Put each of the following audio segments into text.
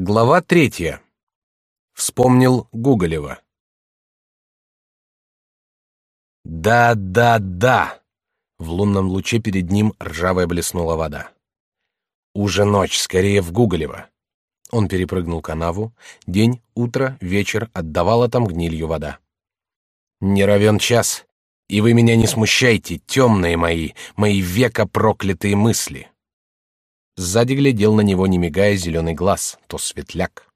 Глава третья. Вспомнил Гуголева. Да, да, да. В лунном луче перед ним ржавая блеснула вода. Уже ночь, скорее в Гуголева. Он перепрыгнул канаву. День, утро, вечер отдавала там гнилью вода. Не равен час, и вы меня не смущайте, темные мои, мои века проклятые мысли. Сзади глядел на него, не мигая, зеленый глаз, то светляк.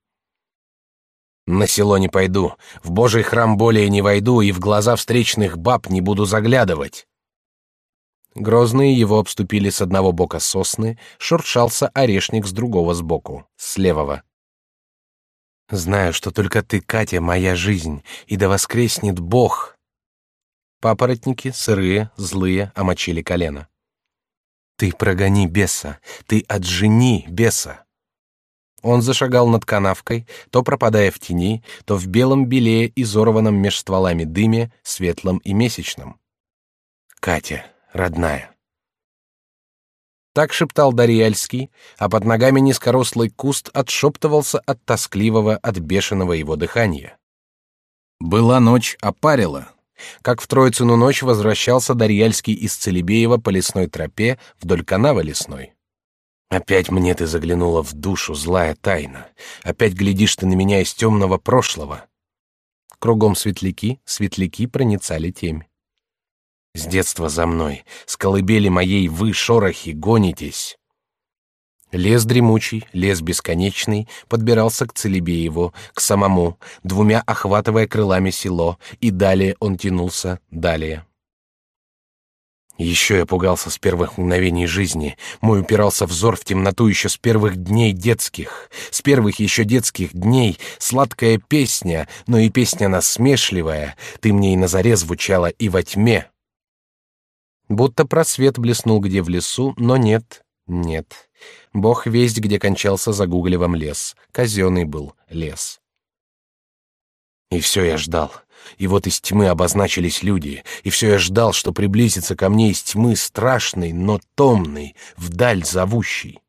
На село не пойду, в Божий храм более не войду и в глаза встречных баб не буду заглядывать. Грозные его обступили с одного бока сосны, шуршался орешник с другого сбоку, с левого. Знаю, что только ты, Катя, моя жизнь, и да воскреснет Бог. Папоротники сырые, злые, омочили колено. Ты прогони беса, ты отжени беса. Он зашагал над канавкой, то пропадая в тени, то в белом белее, изорванном меж стволами дыме, светлом и месячном. Катя, родная. Так шептал Дарьяльский, а под ногами низкорослый куст отшептывался от тоскливого, от бешеного его дыхания. Была ночь опарила, как в Троицыну ночь возвращался Дарьяльский из Целебеева по лесной тропе вдоль канавы лесной. Опять мне ты заглянула в душу, злая тайна. Опять глядишь ты на меня из темного прошлого. Кругом светляки, светляки проницали темь. С детства за мной, с колыбели моей вы, шорохи, гонитесь. Лес дремучий, лес бесконечный подбирался к Целебееву, к самому, двумя охватывая крылами село, и далее он тянулся, далее. Еще я пугался с первых мгновений жизни. Мой упирался взор в темноту еще с первых дней детских. С первых еще детских дней сладкая песня, но и песня насмешливая. Ты мне и на заре звучала, и во тьме. Будто просвет блеснул где в лесу, но нет, нет. Бог весть, где кончался за Гуглевом лес. Казенный был лес. И все я ждал. И вот из тьмы обозначились люди, и все я ждал, что приблизится ко мне из тьмы страшный, но томный, вдаль зовущий.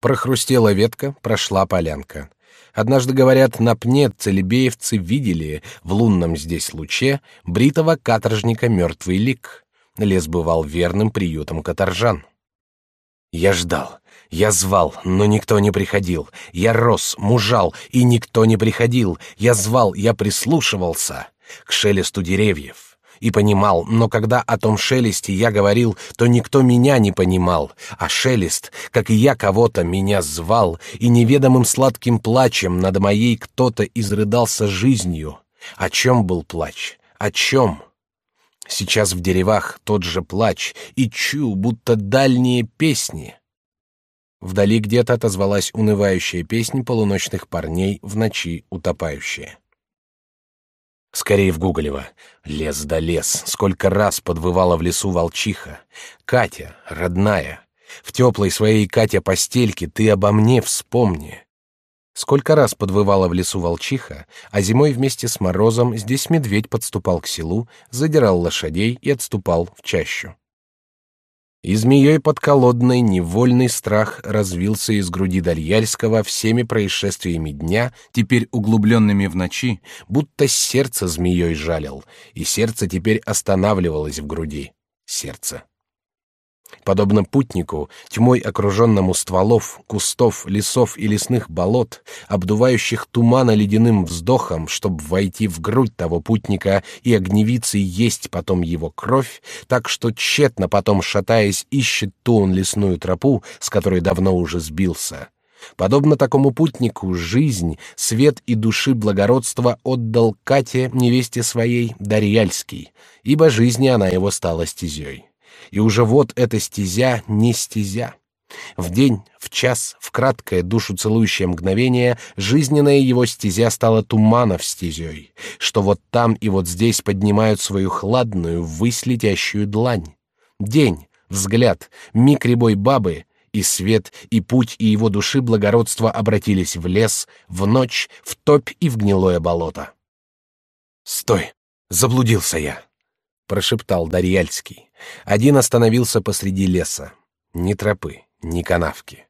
Прохрустела ветка, прошла полянка. Однажды, говорят, на пне целебеевцы видели в лунном здесь луче бритого каторжника мертвый лик. Лес бывал верным приютом каторжан. Я ждал, я звал, но никто не приходил. Я рос, мужал, и никто не приходил. Я звал, я прислушивался к шелесту деревьев и понимал, но когда о том шелесте я говорил, то никто меня не понимал, а шелест, как и я кого-то, меня звал, и неведомым сладким плачем над моей кто-то изрыдался жизнью. О чем был плач? О чем? Сейчас в деревах тот же плач, и чу, будто дальние песни. Вдали где-то отозвалась унывающая песня полуночных парней в ночи утопающая. Скорее в Гуголева. Лес да лес. Сколько раз подвывала в лесу волчиха. Катя, родная. В теплой своей Катя постельке ты обо мне вспомни. Сколько раз подвывала в лесу волчиха, а зимой вместе с морозом здесь медведь подступал к селу, задирал лошадей и отступал в чащу. И змеей подколодной невольный страх развился из груди Дальяльского всеми происшествиями дня, теперь углубленными в ночи, будто сердце змеей жалил, и сердце теперь останавливалось в груди. Сердце. Подобно путнику, тьмой окруженному стволов, кустов, лесов и лесных болот, обдувающих тумана ледяным вздохом, чтобы войти в грудь того путника и огневиться есть потом его кровь, так что тщетно потом шатаясь ищет ту он лесную тропу, с которой давно уже сбился. Подобно такому путнику жизнь, свет и души благородства отдал Кате невесте своей Дарьяльский, ибо жизни она его стала стезей и уже вот эта стезя не стезя. В день, в час, в краткое душу целующее мгновение жизненная его стезя стала туманов стезей, что вот там и вот здесь поднимают свою хладную, ввысь летящую длань. День, взгляд, миг рябой бабы, и свет, и путь, и его души благородства обратились в лес, в ночь, в топь и в гнилое болото. «Стой! Заблудился я!» — прошептал Дарьяльский. Один остановился посреди леса. Ни тропы, ни канавки.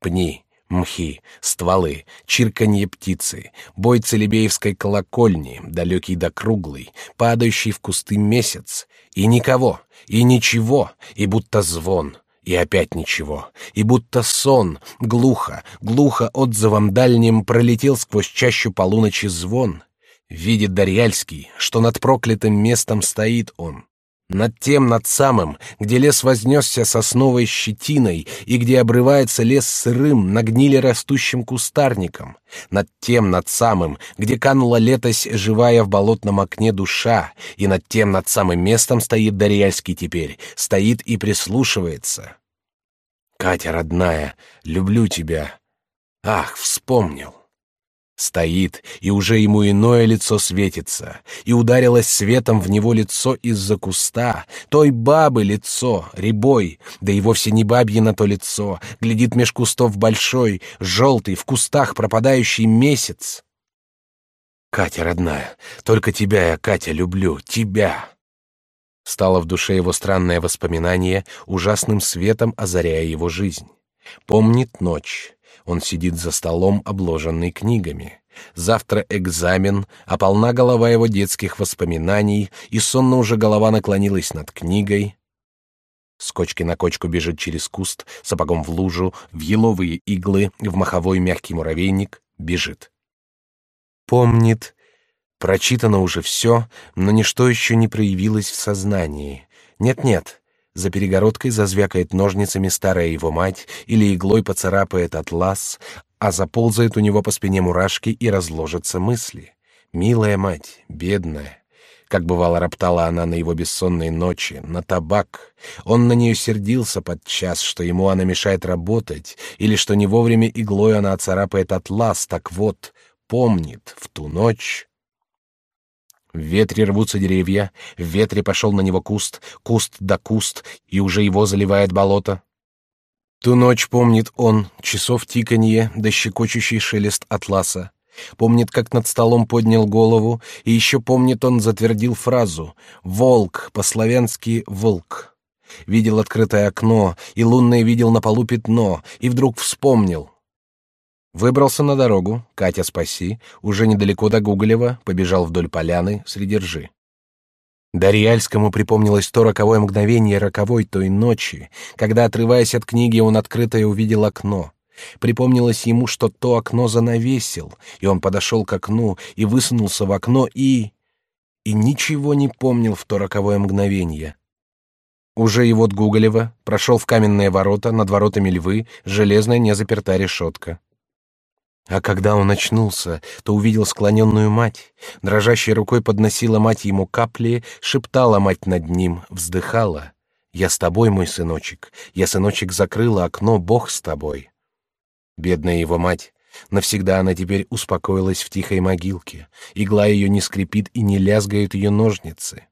Пни, Мхи, стволы, чирканье птицы, бой целебеевской колокольни, далекий да круглый, падающий в кусты месяц, и никого, и ничего, и будто звон, и опять ничего, и будто сон, глухо, глухо отзывом дальним пролетел сквозь чащу полуночи звон. Видит Дарьяльский, что над проклятым местом стоит он, над тем, над самым, где лес вознесся сосновой щетиной и где обрывается лес сырым, на гниле растущим кустарником. Над тем, над самым, где канула летось живая в болотном окне душа. И над тем, над самым местом стоит Дарьяльский теперь, стоит и прислушивается. Катя, родная, люблю тебя. Ах, вспомнил. Стоит, и уже ему иное лицо светится, и ударилось светом в него лицо из-за куста, той бабы лицо, рябой, да и вовсе не бабье на то лицо, глядит меж кустов большой, желтый, в кустах пропадающий месяц. Катя, родная, только тебя я, Катя, люблю, тебя. Стало в душе его странное воспоминание, ужасным светом озаряя его жизнь. Помнит ночь, он сидит за столом, обложенный книгами. Завтра экзамен, а полна голова его детских воспоминаний, и сонно уже голова наклонилась над книгой. С кочки на кочку бежит через куст, сапогом в лужу, в еловые иглы, в маховой мягкий муравейник, бежит. Помнит. Прочитано уже все, но ничто еще не проявилось в сознании. Нет-нет, за перегородкой зазвякает ножницами старая его мать или иглой поцарапает атлас, а заползает у него по спине мурашки и разложатся мысли. Милая мать, бедная. Как бывало роптала она на его бессонные ночи, на табак. Он на нее сердился под час, что ему она мешает работать, или что не вовремя иглой она оцарапает атлас. Так вот, помнит, в ту ночь в ветре рвутся деревья, в ветре пошел на него куст, куст да куст, и уже его заливает болото. Ту ночь помнит он, часов тиканье да щекочущий шелест атласа. Помнит, как над столом поднял голову, и еще помнит он затвердил фразу «Волк», по-славянски «волк». Видел открытое окно, и лунное видел на полу пятно, и вдруг вспомнил. Выбрался на дорогу, Катя спаси, уже недалеко до Гуголева, побежал вдоль поляны среди ржи. Дарьяльскому припомнилось то роковое мгновение роковой той ночи, когда, отрываясь от книги, он открытое увидел окно. Припомнилось ему, что то окно занавесил, и он подошел к окну и высунулся в окно и... и ничего не помнил в то роковое мгновение. Уже и вот Гуголева прошел в каменные ворота, над воротами львы, железная незаперта решетка. А когда он очнулся, то увидел склоненную мать. Дрожащей рукой подносила мать ему капли, шептала мать над ним, вздыхала. «Я с тобой, мой сыночек. Я, сыночек, закрыла окно, Бог с тобой». Бедная его мать. Навсегда она теперь успокоилась в тихой могилке. Игла ее не скрипит и не лязгают ее ножницы.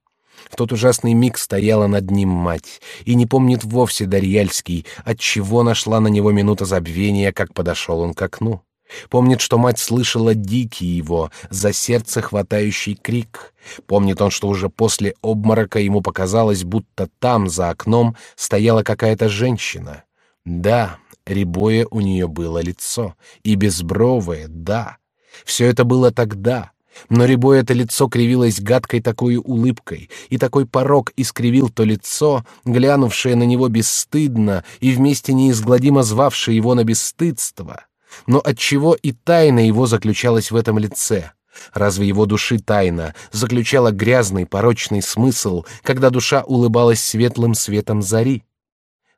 В тот ужасный миг стояла над ним мать и не помнит вовсе Дарьяльский, от чего нашла на него минута забвения, как подошел он к окну. Помнит, что мать слышала дикий его, за сердце хватающий крик. Помнит он, что уже после обморока ему показалось, будто там, за окном, стояла какая-то женщина. Да, рябое у нее было лицо, и безбровое, да. Все это было тогда, но рябое это лицо кривилось гадкой такой улыбкой, и такой порог искривил то лицо, глянувшее на него бесстыдно и вместе неизгладимо звавшее его на бесстыдство. Но отчего и тайна его заключалась в этом лице? Разве его души тайна заключала грязный, порочный смысл, когда душа улыбалась светлым светом зари?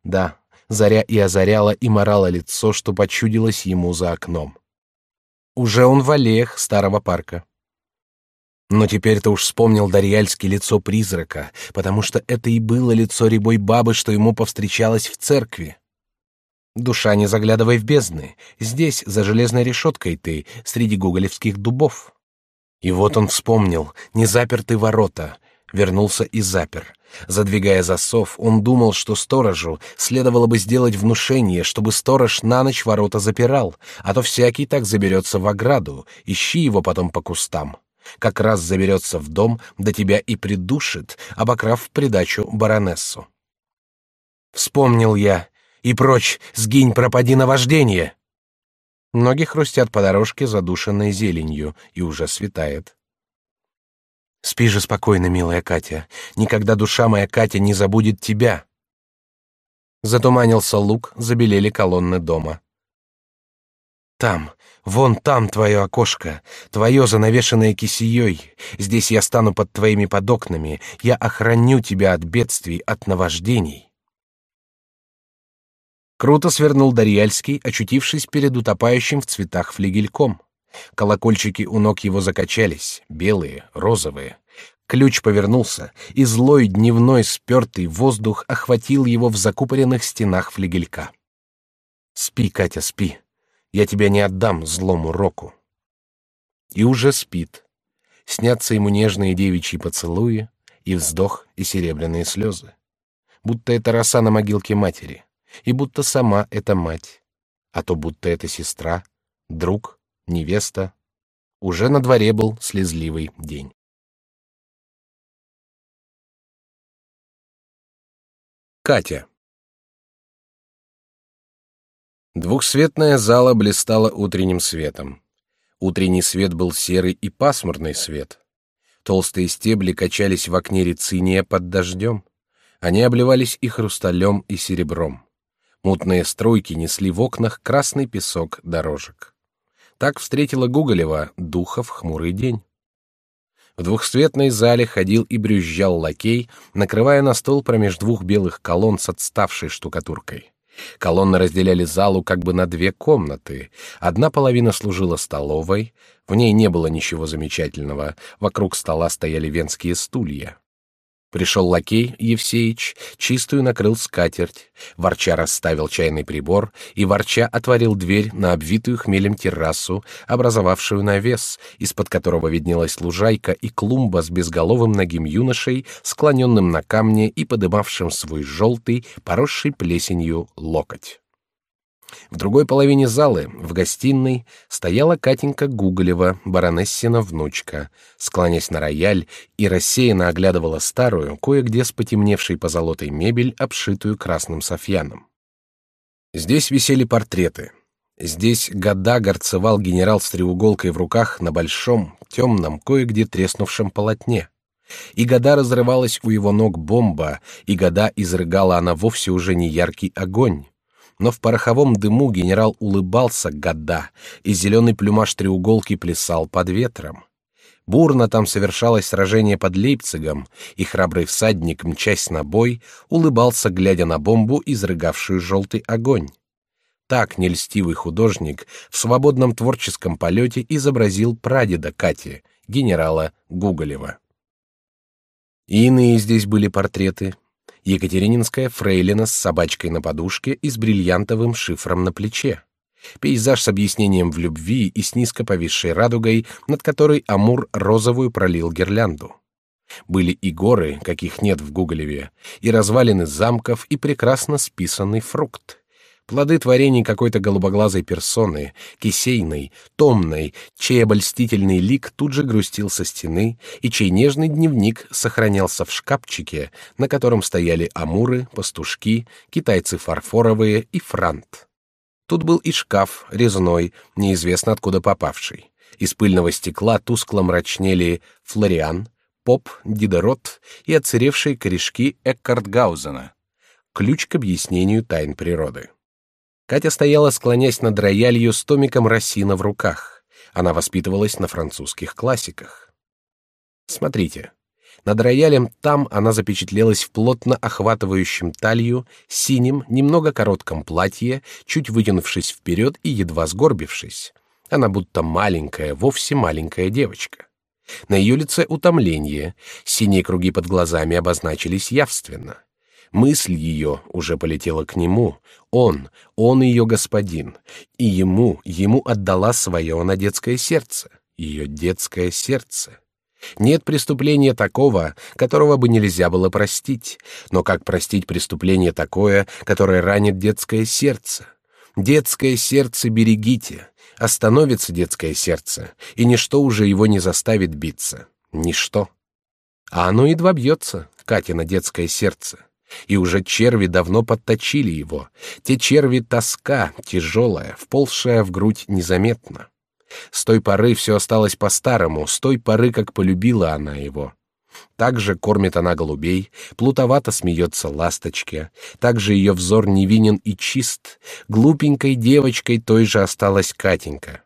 Да, заря и озаряла и морала лицо, что почудилось ему за окном. Уже он в аллеях старого парка. Но теперь-то уж вспомнил Дарьяльский лицо призрака, потому что это и было лицо рябой бабы, что ему повстречалось в церкви. Душа, не заглядывай в бездны. Здесь, за железной решеткой ты, среди гоголевских дубов. И вот он вспомнил, не заперты ворота. Вернулся и запер. Задвигая засов, он думал, что сторожу следовало бы сделать внушение, чтобы сторож на ночь ворота запирал, а то всякий так заберется в ограду, ищи его потом по кустам. Как раз заберется в дом, да тебя и придушит, обокрав в придачу баронессу. Вспомнил я, и прочь, сгинь, пропади на вождение. Ноги хрустят по дорожке, задушенной зеленью, и уже светает. Спи же спокойно, милая Катя. Никогда душа моя Катя не забудет тебя. Затуманился луг, забелели колонны дома. Там, вон там твое окошко, твое занавешенное кисеей. Здесь я стану под твоими подокнами, я охраню тебя от бедствий, от наваждений. Круто свернул Дарьяльский, очутившись перед утопающим в цветах флигельком. Колокольчики у ног его закачались, белые, розовые. Ключ повернулся, и злой дневной спертый воздух охватил его в закупоренных стенах флигелька. «Спи, Катя, спи. Я тебя не отдам злому року». И уже спит. Снятся ему нежные девичьи поцелуи, и вздох, и серебряные слезы. Будто это роса на могилке матери, и будто сама эта мать, а то будто это сестра, друг, невеста. Уже на дворе был слезливый день. Катя. Двухсветная зала блистала утренним светом. Утренний свет был серый и пасмурный свет. Толстые стебли качались в окне рециния под дождем. Они обливались и хрусталем, и серебром. Мутные струйки несли в окнах красный песок дорожек. Так встретила Гуголева Духов хмурый день. В двухцветной зале ходил и брюзжал лакей, накрывая на стол промеж двух белых колонн с отставшей штукатуркой. Колонны разделяли залу как бы на две комнаты. Одна половина служила столовой, в ней не было ничего замечательного, вокруг стола стояли венские стулья. Пришел лакей Евсеич, чистую накрыл скатерть, ворча расставил чайный прибор и ворча отворил дверь на обвитую хмелем террасу, образовавшую навес, из-под которого виднелась лужайка и клумба с безголовым ногим юношей, склоненным на камне и подымавшим свой желтый, поросший плесенью локоть. В другой половине залы, в гостиной, стояла Катенька Гуголева, баронессина внучка, склонясь на рояль и рассеянно оглядывала старую, кое-где с потемневшей позолотой мебель, обшитую красным софьяном. Здесь висели портреты. Здесь года горцевал генерал с треуголкой в руках на большом, темном, кое-где треснувшем полотне. И года разрывалась у его ног бомба, и года изрыгала она вовсе уже не яркий огонь но в пороховом дыму генерал улыбался года, и зеленый плюмаж треуголки плясал под ветром. Бурно там совершалось сражение под Лейпцигом, и храбрый всадник, мчась на бой, улыбался, глядя на бомбу, изрыгавшую желтый огонь. Так нельстивый художник в свободном творческом полете изобразил прадеда Кати, генерала Гуголева. Иные здесь были портреты, Екатерининская фрейлина с собачкой на подушке и с бриллиантовым шифром на плече. Пейзаж с объяснением в любви и с низко повисшей радугой, над которой Амур розовую пролил гирлянду. Были и горы, каких нет в Гуголеве, и развалины замков, и прекрасно списанный фрукт плоды творений какой-то голубоглазой персоны, кисейной, томной, чей обольстительный лик тут же грустил со стены и чей нежный дневник сохранялся в шкафчике, на котором стояли амуры, пастушки, китайцы фарфоровые и франт. Тут был и шкаф резной, неизвестно откуда попавший. Из пыльного стекла тускло мрачнели Флориан, Поп, Дидерот и отсыревшие корешки Эккартгаузена. Ключ к объяснению тайн природы. Катя стояла, склонясь над роялью с томиком Рассина в руках. Она воспитывалась на французских классиках. Смотрите. Над роялем там она запечатлелась в плотно охватывающем талию, синем, немного коротком платье, чуть вытянувшись вперед и едва сгорбившись. Она будто маленькая, вовсе маленькая девочка. На ее лице утомление, синие круги под глазами обозначились явственно. Мысль ее уже полетела к нему. Он, он ее господин, и ему, ему отдала свое на детское сердце, ее детское сердце. Нет преступления такого, которого бы нельзя было простить, но как простить преступление такое, которое ранит детское сердце? Детское сердце берегите, остановится детское сердце, и ничто уже его не заставит биться, ничто. А оно едва бьется, Катя на детское сердце. И уже черви давно подточили его. Те черви тоска, тяжелая, вползшая в грудь незаметно. С той поры все осталось по-старому, с той поры, как полюбила она его. Также кормит она голубей, плутовато смеется ласточке, также ее взор невинен и чист, глупенькой девочкой той же осталась Катенька.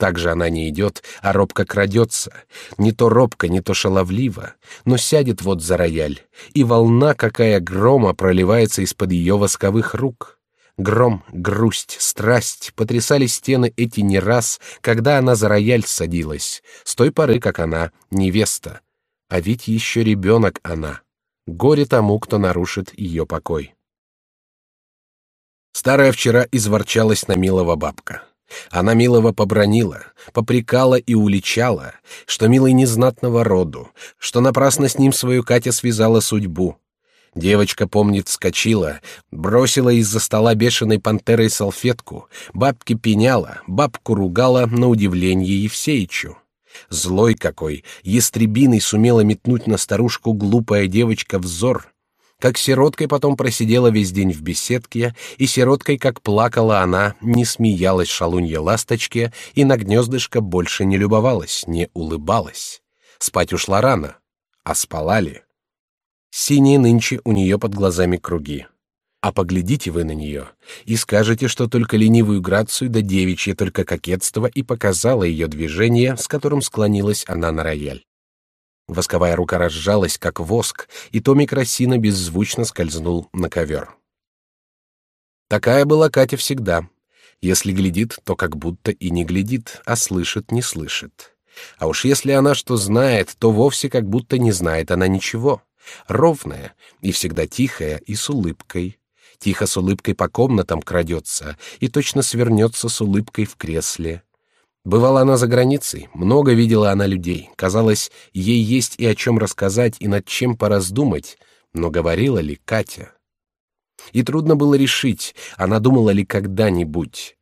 Также она не идет, а робко крадется, не то робко, не то шаловливо, но сядет вот за рояль, и волна какая грома проливается из-под ее восковых рук. Гром, грусть, страсть потрясали стены эти не раз, когда она за рояль садилась, с той поры, как она невеста, а ведь еще ребенок она. Горе тому, кто нарушит ее покой. Старая вчера изворчалась на милого бабка. Она милого побронила, попрекала и уличала, что милый незнатного роду, что напрасно с ним свою Катя связала судьбу. Девочка, помнит, вскочила, бросила из-за стола бешеной пантерой салфетку, бабки пеняла, бабку ругала на удивление Евсеичу. Злой какой, ястребиной сумела метнуть на старушку глупая девочка взор. Как сироткой потом просидела весь день в беседке, и сироткой, как плакала она, не смеялась шалунья ласточке и на гнездышко больше не любовалась, не улыбалась. Спать ушла рано, а спала ли? Синие нынче у нее под глазами круги. А поглядите вы на нее и скажете, что только ленивую грацию да девичье только кокетство и показало ее движение, с которым склонилась она на рояль. Восковая рука разжалась, как воск, и Томик Росина беззвучно скользнул на ковер. Такая была Катя всегда. Если глядит, то как будто и не глядит, а слышит, не слышит. А уж если она что знает, то вовсе как будто не знает она ничего. Ровная и всегда тихая и с улыбкой, тихо с улыбкой по комнатам крадется и точно свернется с улыбкой в кресле. Бывала она за границей, много видела она людей. Казалось, ей есть и о чем рассказать, и над чем пораздумать, но говорила ли Катя? И трудно было решить, она думала ли когда-нибудь.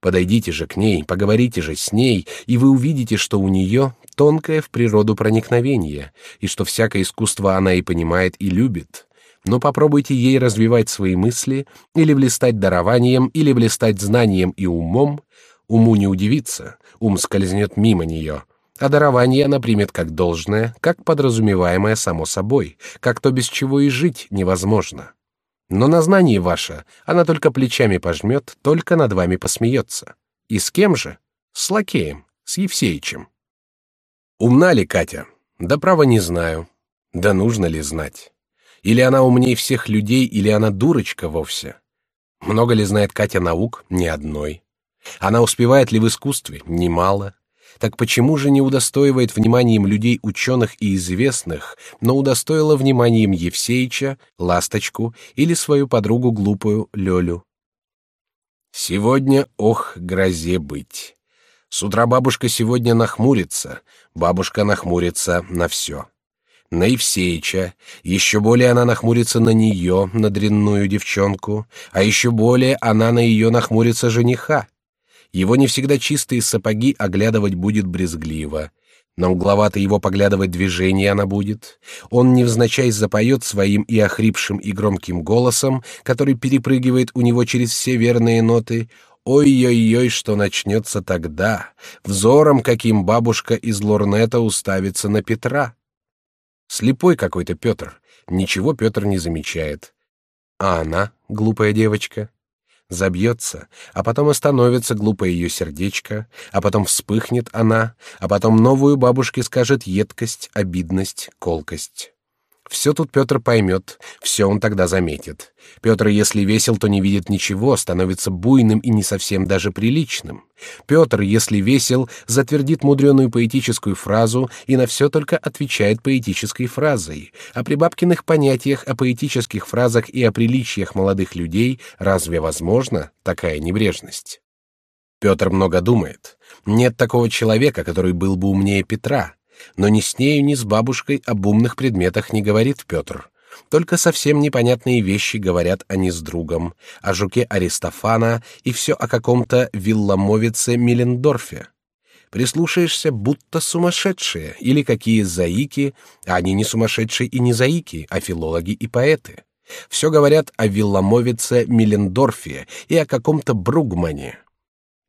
Подойдите же к ней, поговорите же с ней, и вы увидите, что у нее тонкое в природу проникновение, и что всякое искусство она и понимает, и любит но попробуйте ей развивать свои мысли или блистать дарованием, или блистать знанием и умом, уму не удивится, ум скользнет мимо нее, а дарование она примет как должное, как подразумеваемое само собой, как то, без чего и жить невозможно. Но на знании ваше она только плечами пожмет, только над вами посмеется. И с кем же? С лакеем, с Евсеичем. Умна ли Катя? Да право не знаю. Да нужно ли знать? Или она умнее всех людей, или она дурочка вовсе. Много ли знает Катя наук? Ни одной. Она успевает ли в искусстве? Немало. Так почему же не удостоивает вниманием людей ученых и известных, но удостоила вниманием Евсеича, Ласточку или свою подругу глупую Лёлю? Сегодня, ох, грозе быть. С утра бабушка сегодня нахмурится, бабушка нахмурится на все на Евсеича, еще более она нахмурится на нее, на дрянную девчонку, а еще более она на ее нахмурится жениха. Его не всегда чистые сапоги оглядывать будет брезгливо. На угловато его поглядывать движение она будет. Он невзначай запоет своим и охрипшим и громким голосом, который перепрыгивает у него через все верные ноты. Ой-ой-ой, что начнется тогда, взором, каким бабушка из лорнета уставится на Петра. Слепой какой-то Петр. Ничего Петр не замечает. А она, глупая девочка, забьется, а потом остановится глупое ее сердечко, а потом вспыхнет она, а потом новую бабушке скажет едкость, обидность, колкость. Все тут Петр поймет, все он тогда заметит. Петр, если весел, то не видит ничего, становится буйным и не совсем даже приличным. Петр, если весел, затвердит мудреную поэтическую фразу и на все только отвечает поэтической фразой. А при бабкиных понятиях о поэтических фразах и о приличиях молодых людей разве возможна такая небрежность? Петр много думает. Нет такого человека, который был бы умнее Петра но ни с нею, ни с бабушкой об умных предметах не говорит Петр. Только совсем непонятные вещи говорят они с другом, о жуке Аристофана и все о каком-то вилломовице Миллендорфе. Прислушаешься, будто сумасшедшие, или какие заики, а они не сумасшедшие и не заики, а филологи и поэты. Все говорят о Вилламовице Миллендорфе и о каком-то Бругмане.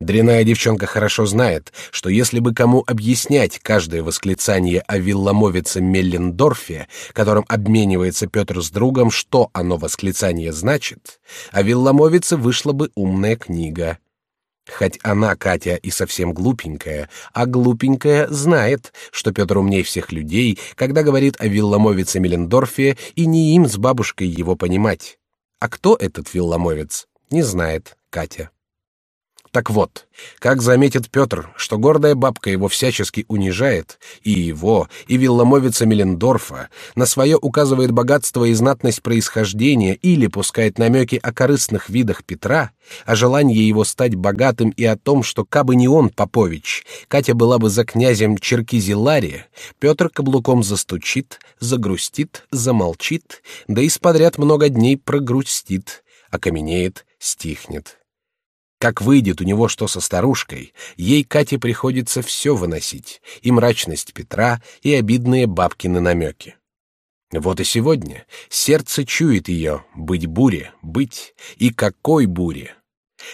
Дряная девчонка хорошо знает, что если бы кому объяснять каждое восклицание о Вилламовице Меллендорфе, которым обменивается Петр с другом, что оно восклицание значит, о Вилламовице вышла бы умная книга. Хоть она, Катя, и совсем глупенькая, а глупенькая знает, что Петр умней всех людей, когда говорит о Вилламовице Меллендорфе, и не им с бабушкой его понимать. А кто этот Вилламовец, не знает Катя. Так вот, как заметит Петр, что гордая бабка его всячески унижает, и его, и Вилламовица Мелендорфа, на свое указывает богатство и знатность происхождения или пускает намеки о корыстных видах Петра, о желании его стать богатым и о том, что кабы не он, Попович, Катя была бы за князем Черкизилария, Петр каблуком застучит, загрустит, замолчит, да и сподряд много дней прогрустит, окаменеет, стихнет. Как выйдет у него что со старушкой, ей Кате приходится все выносить, и мрачность Петра, и обидные бабкины намеки. Вот и сегодня сердце чует ее, быть буре, быть, и какой буре.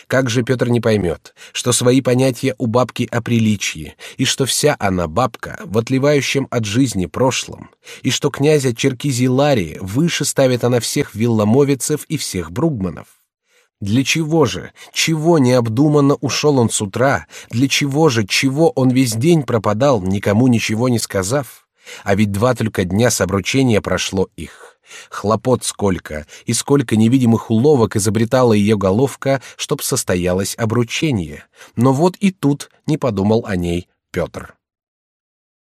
Как же Петр не поймет, что свои понятия у бабки о приличии, и что вся она бабка в отливающем от жизни прошлом, и что князя Черкизиларии выше ставит она всех вилламовицев и всех бругманов. Для чего же, чего необдуманно ушел он с утра, для чего же, чего он весь день пропадал, никому ничего не сказав? А ведь два только дня с обручения прошло их. Хлопот сколько, и сколько невидимых уловок изобретала ее головка, чтоб состоялось обручение. Но вот и тут не подумал о ней Петр.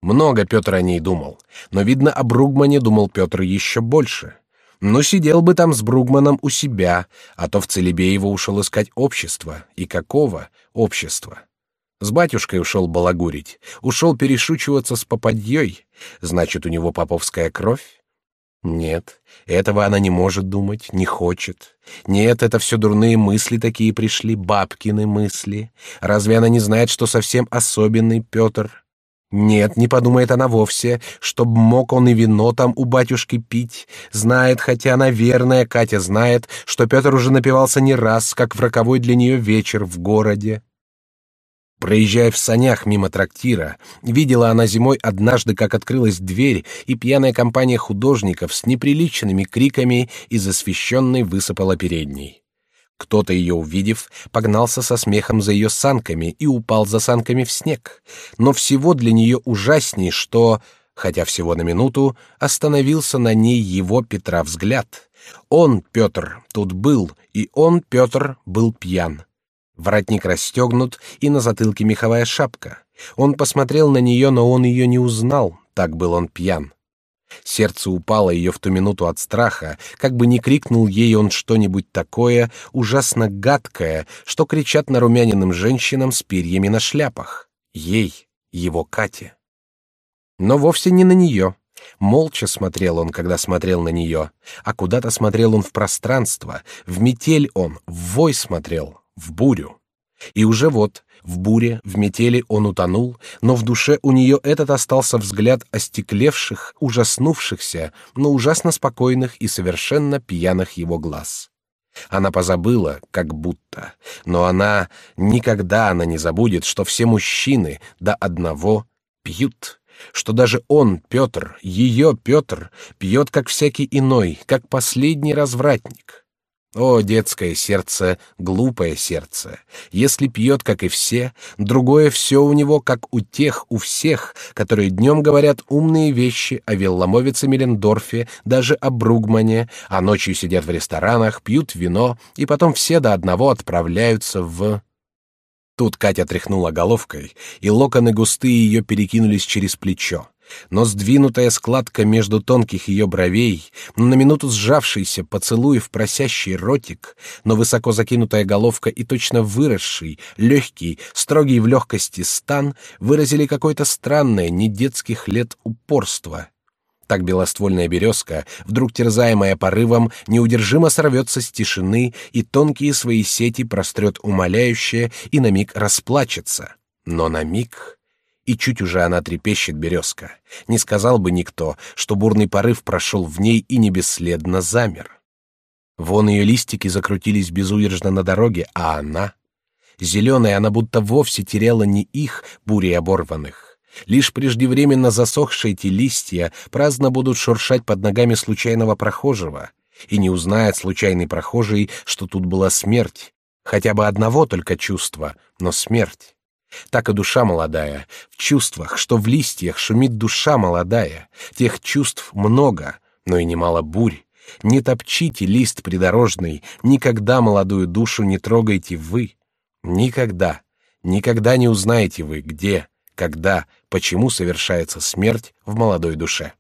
Много Петр о ней думал, но, видно, о Бругмане думал Петр еще больше — но сидел бы там с Бругманом у себя, а то в Целебеево ушел искать общество. И какого общества? С батюшкой ушел балагурить, ушел перешучиваться с попадьей. Значит, у него поповская кровь? Нет, этого она не может думать, не хочет. Нет, это все дурные мысли такие пришли, бабкины мысли. Разве она не знает, что совсем особенный Петр? Нет, не подумает она вовсе, чтоб мог он и вино там у батюшки пить. Знает, хотя, наверное, Катя знает, что Петр уже напивался не раз, как в роковой для нее вечер в городе. Проезжая в санях мимо трактира, видела она зимой однажды, как открылась дверь, и пьяная компания художников с неприличными криками из освещенной высыпала передней. Кто-то ее увидев, погнался со смехом за ее санками и упал за санками в снег. Но всего для нее ужасней, что, хотя всего на минуту, остановился на ней его Петра взгляд. Он, Петр, тут был, и он, Петр, был пьян. Воротник расстегнут, и на затылке меховая шапка. Он посмотрел на нее, но он ее не узнал, так был он пьян. Сердце упало ее в ту минуту от страха, как бы не крикнул ей он что-нибудь такое ужасно гадкое, что кричат нарумяненным женщинам с перьями на шляпах. Ей, его Кате. Но вовсе не на нее. Молча смотрел он, когда смотрел на нее, а куда-то смотрел он в пространство, в метель он, в вой смотрел, в бурю. И уже вот в буре, в метели он утонул, но в душе у нее этот остался взгляд остеклевших, ужаснувшихся, но ужасно спокойных и совершенно пьяных его глаз. Она позабыла, как будто, но она никогда она не забудет, что все мужчины до одного пьют, что даже он, Петр, ее Петр, пьет как всякий иной, как последний развратник. О, детское сердце, глупое сердце! Если пьет, как и все, другое все у него, как у тех, у всех, которые днем говорят умные вещи о Вилламовице Мелендорфе, даже о Бругмане, а ночью сидят в ресторанах, пьют вино, и потом все до одного отправляются в... Тут Катя тряхнула головкой, и локоны густые ее перекинулись через плечо но сдвинутая складка между тонких ее бровей, на минуту сжавшийся поцелуй в просящий ротик, но высоко закинутая головка и точно выросший, легкий, строгий в легкости стан выразили какое-то странное, не детских лет упорство. Так белоствольная березка, вдруг терзаемая порывом, неудержимо сорвется с тишины и тонкие свои сети прострет умоляюще и на миг расплачется. Но на миг и чуть уже она трепещет березка. Не сказал бы никто, что бурный порыв прошел в ней и не бесследно замер. Вон ее листики закрутились безудержно на дороге, а она... Зеленая, она будто вовсе теряла не их, бури оборванных. Лишь преждевременно засохшие эти листья праздно будут шуршать под ногами случайного прохожего, и не узнает случайный прохожий, что тут была смерть, хотя бы одного только чувства, но смерть. Так и душа молодая, в чувствах, что в листьях шумит душа молодая, тех чувств много, но и немало бурь. Не топчите лист придорожный, никогда молодую душу не трогайте вы. Никогда, никогда не узнаете вы, где, когда, почему совершается смерть в молодой душе.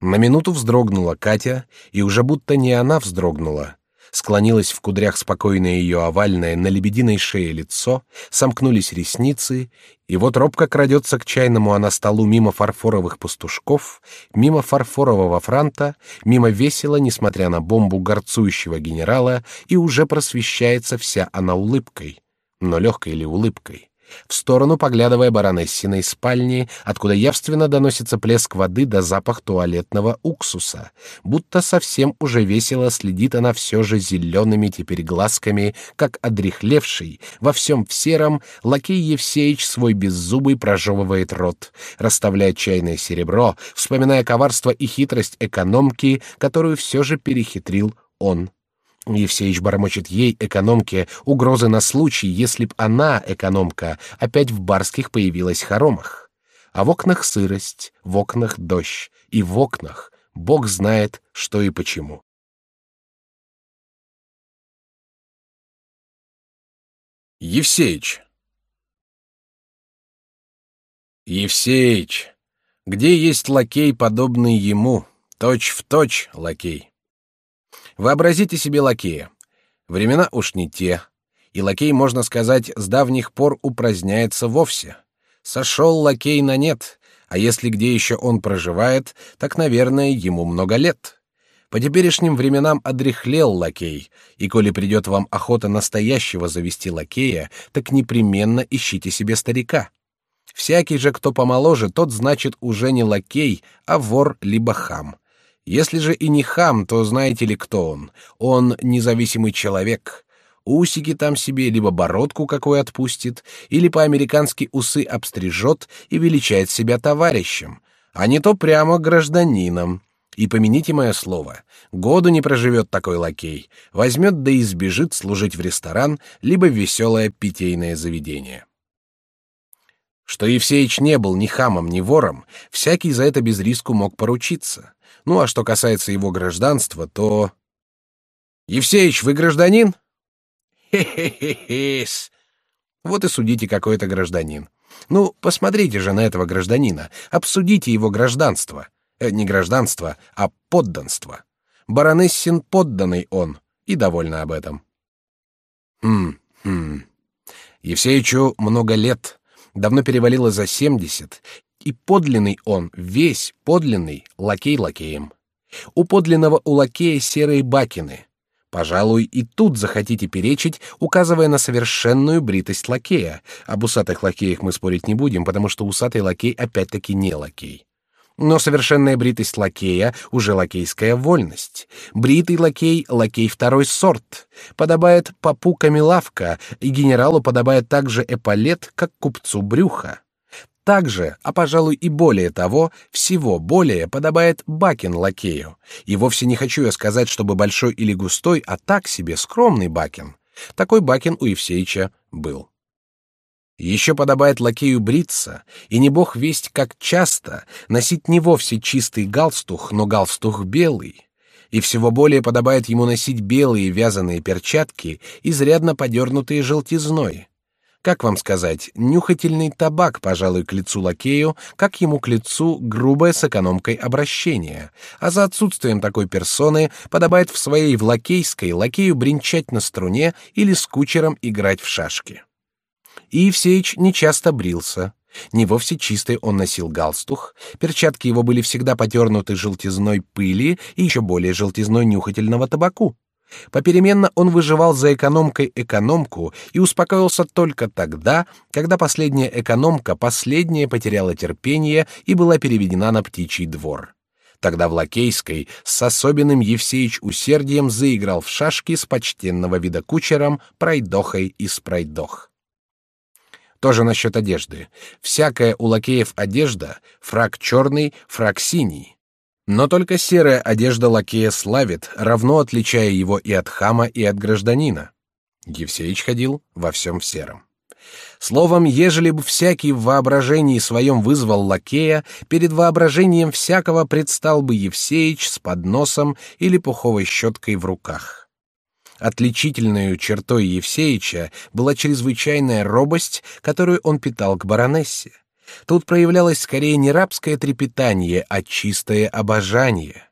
На минуту вздрогнула Катя, и уже будто не она вздрогнула. Склонилась в кудрях спокойное ее овальное на лебединой шее лицо, сомкнулись ресницы, и вот робко крадется к чайному она столу мимо фарфоровых пастушков, мимо фарфорового франта, мимо весело, несмотря на бомбу горцующего генерала, и уже просвещается вся она улыбкой, но легкой ли улыбкой в сторону поглядывая баронессиной спальни, откуда явственно доносится плеск воды да запах туалетного уксуса, будто совсем уже весело следит она все же зелеными теперь глазками, как одрехлевший, во всем в сером, лакей Евсеич свой беззубый прожевывает рот, расставляя чайное серебро, вспоминая коварство и хитрость экономки, которую все же перехитрил он. Евсеич бормочет ей, экономке, угрозы на случай, если б она, экономка, опять в барских появилась хоромах. А в окнах сырость, в окнах дождь, и в окнах Бог знает, что и почему. Евсеич. Евсеич, где есть лакей, подобный ему, точь в точь лакей? Вообразите себе лакея. Времена уж не те, и лакей, можно сказать, с давних пор упраздняется вовсе. Сошел лакей на нет, а если где еще он проживает, так, наверное, ему много лет. По теперешним временам одрехлел лакей, и коли придет вам охота настоящего завести лакея, так непременно ищите себе старика. Всякий же, кто помоложе, тот значит уже не лакей, а вор либо хам. Если же и не хам, то знаете ли, кто он? Он независимый человек. Усики там себе либо бородку какой отпустит, или по-американски усы обстрижет и величает себя товарищем, а не то прямо гражданином. И помяните мое слово, году не проживет такой лакей, возьмет да и сбежит служить в ресторан, либо в веселое питейное заведение. Что Евсеич не был ни хамом, ни вором, всякий за это без риску мог поручиться. Ну а что касается его гражданства, то... Евсеич, вы гражданин? Хе-хе-хе-хе. Вот и судите, какой это гражданин. Ну, посмотрите же на этого гражданина, обсудите его гражданство. Э, не гражданство, а подданство. Баронессин подданный он, и довольна об этом. Хм, хм. Евсеичу много лет, давно перевалило за семьдесят, и подлинный он, весь подлинный, лакей лакеем. У подлинного у лакея серые бакины. Пожалуй, и тут захотите перечить, указывая на совершенную бритость лакея. Об усатых лакеях мы спорить не будем, потому что усатый лакей опять-таки не лакей. Но совершенная бритость лакея уже лакейская вольность. Бритый лакей — лакей второй сорт. Подобает попу камелавка, и генералу подобает также эполет, как купцу брюха. Также, а пожалуй и более того, всего более подобает бакин лакею. И вовсе не хочу я сказать, чтобы большой или густой, а так себе скромный бакин. Такой бакин у Евсеича был. Еще подобает лакею бриться, и не бог весть как часто, носить не вовсе чистый галстух, но галстух белый. И всего более подобает ему носить белые вязаные перчатки, изрядно подернутые желтизной как вам сказать, нюхательный табак, пожалуй, к лицу лакею, как ему к лицу грубое с экономкой обращение. А за отсутствием такой персоны подобает в своей влакейской лакею бренчать на струне или с кучером играть в шашки. И Евсеич нечасто брился. Не вовсе чистый он носил галстух, перчатки его были всегда потернуты желтизной пыли и еще более желтизной нюхательного табаку. Попеременно он выживал за экономкой экономку и успокоился только тогда, когда последняя экономка последняя потеряла терпение и была переведена на птичий двор. Тогда в Лакейской с особенным Евсеич усердием заиграл в шашки с почтенного вида кучером Пройдохой из Пройдох. Тоже насчет одежды. Всякая у лакеев одежда, фрак черный, фрак синий. Но только серая одежда лакея славит, равно отличая его и от хама, и от гражданина. Евсеич ходил во всем сером. Словом, ежели бы всякий в воображении своем вызвал лакея, перед воображением всякого предстал бы Евсеич с подносом или пуховой щеткой в руках. Отличительной чертой Евсеича была чрезвычайная робость, которую он питал к баронессе. Тут проявлялось скорее не рабское трепетание, а чистое обожание.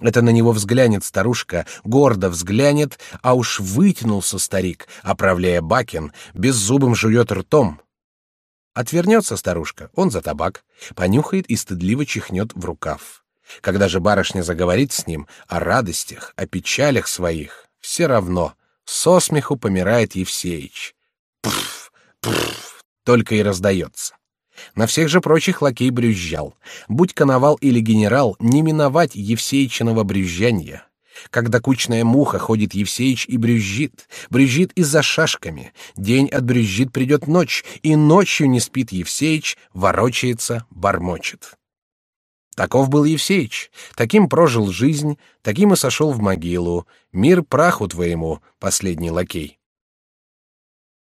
Это на него взглянет старушка, гордо взглянет, а уж вытянулся старик, оправляя бакин, беззубым жует ртом. Отвернется старушка, он за табак, понюхает и стыдливо чихнет в рукав. Когда же барышня заговорит с ним о радостях, о печалях своих, все равно со смеху помирает Евсеич. Пф, пф, только и раздается. На всех же прочих лакей брюзжал. Будь коновал или генерал, не миновать Евсеичиного брюзжания. Когда кучная муха ходит Евсеич и брюзжит, брюзжит и за шашками. День от брюзжит придет ночь, и ночью не спит Евсеич, ворочается, бормочет. Таков был Евсеич, таким прожил жизнь, таким и сошел в могилу. Мир праху твоему, последний лакей.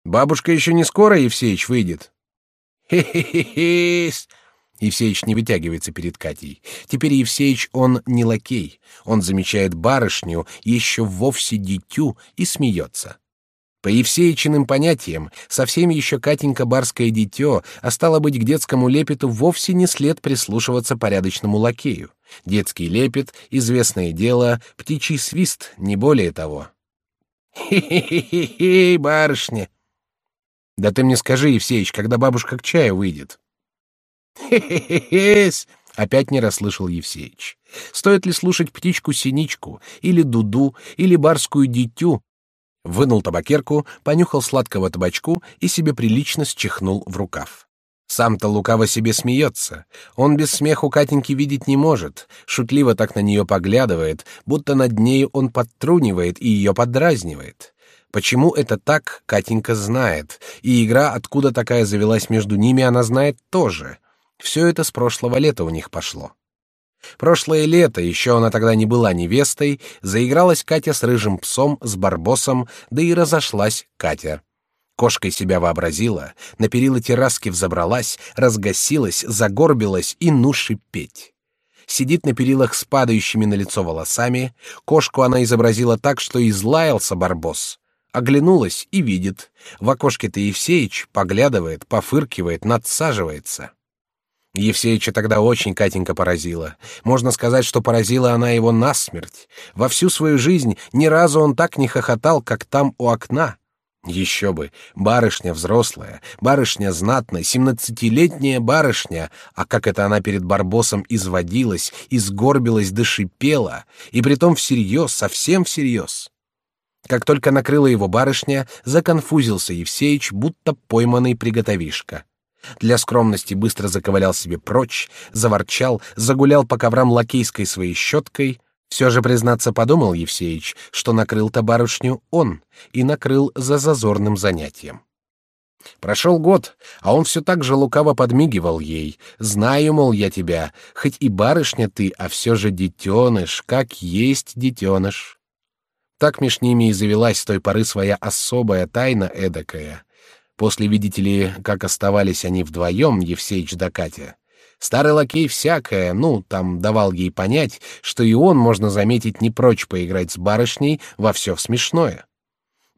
Бабушка еще не скоро, Евсеич, выйдет. Хе-хе-хе-хе! Евсеич не вытягивается перед Катей. Теперь Евсеич он не лакей. Он замечает барышню, еще вовсе дитю, и смеется. По Евсеичиным понятиям, совсем еще Катенька барское дитё, а стало быть, к детскому лепету вовсе не след прислушиваться порядочному лакею. Детский лепет — известное дело, птичий свист, не более того. «Хе-хе-хе-хе, барышня!» Да ты мне скажи, Евсеич, когда бабушка к чаю выйдет? Хе-хе-хе, опять не расслышал Евсеич. Стоит ли слушать птичку-синичку, или дуду, или барскую дитю? Вынул табакерку, понюхал сладкого табачку и себе прилично счехнул в рукав. Сам-то лукаво себе смеется. Он без смеху Катеньки видеть не может, шутливо так на нее поглядывает, будто над нею он подтрунивает и ее подразнивает. Почему это так, Катенька знает, и игра, откуда такая завелась между ними, она знает тоже. Все это с прошлого лета у них пошло. Прошлое лето, еще она тогда не была невестой, заигралась Катя с рыжим псом, с барбосом, да и разошлась Катя. Кошкой себя вообразила, на перила терраски взобралась, разгасилась, загорбилась и ну шипеть сидит на перилах с падающими на лицо волосами. Кошку она изобразила так, что излаялся барбос. Оглянулась и видит. В окошке-то Евсеич поглядывает, пофыркивает, надсаживается. Евсеича тогда очень Катенька поразила. Можно сказать, что поразила она его насмерть. Во всю свою жизнь ни разу он так не хохотал, как там у окна. Еще бы, барышня взрослая, барышня знатная, семнадцатилетняя барышня, а как это она перед Барбосом изводилась, изгорбилась да шипела, и притом всерьез, совсем всерьез. Как только накрыла его барышня, законфузился Евсеич, будто пойманный приготовишка. Для скромности быстро заковылял себе прочь, заворчал, загулял по коврам лакейской своей щеткой. Все же, признаться, подумал Евсеич, что накрыл-то барышню он, и накрыл за зазорным занятием. Прошел год, а он все так же лукаво подмигивал ей. «Знаю, мол, я тебя, хоть и барышня ты, а все же детеныш, как есть детеныш». Так меж ними и завелась с той поры своя особая тайна эдакая. После, видите ли, как оставались они вдвоем, Евсеич да Катя, старый лакей всякое, ну, там давал ей понять, что и он, можно заметить, не прочь поиграть с барышней во все смешное.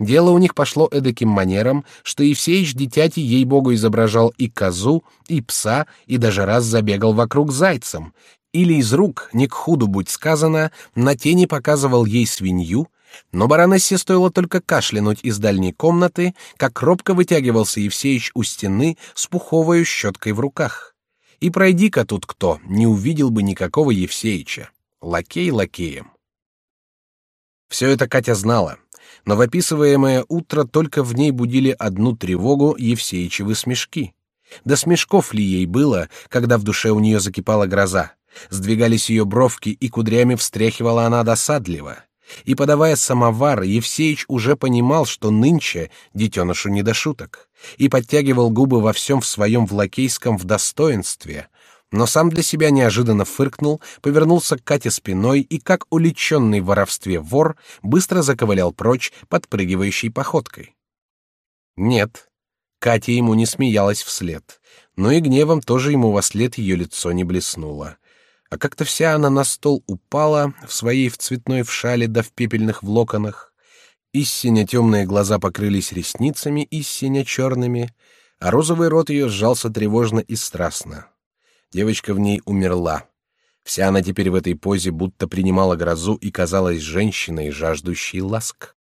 Дело у них пошло эдаким манером, что Евсеич дитяти ей-богу изображал и козу, и пса, и даже раз забегал вокруг зайцем, или из рук, не к худу будь сказано, на тени показывал ей свинью, но баронессе стоило только кашлянуть из дальней комнаты, как робко вытягивался Евсеич у стены с пуховой щеткой в руках. И пройди-ка тут кто, не увидел бы никакого Евсеича. Лакей лакеем. Все это Катя знала, но в описываемое утро только в ней будили одну тревогу Евсеичевы смешки. Да смешков ли ей было, когда в душе у нее закипала гроза? Сдвигались ее бровки, и кудрями встряхивала она досадливо. И, подавая самовар, Евсеич уже понимал, что нынче детенышу не до шуток, и подтягивал губы во всем в своем влакейском в достоинстве, но сам для себя неожиданно фыркнул, повернулся к Кате спиной и, как уличенный в воровстве вор, быстро заковылял прочь подпрыгивающей походкой. Нет, Катя ему не смеялась вслед, но и гневом тоже ему во след ее лицо не блеснуло а как-то вся она на стол упала, в своей в цветной в шале да в пепельных в локонах. Истинно темные глаза покрылись ресницами, истинно черными, а розовый рот ее сжался тревожно и страстно. Девочка в ней умерла. Вся она теперь в этой позе будто принимала грозу и казалась женщиной, жаждущей ласк.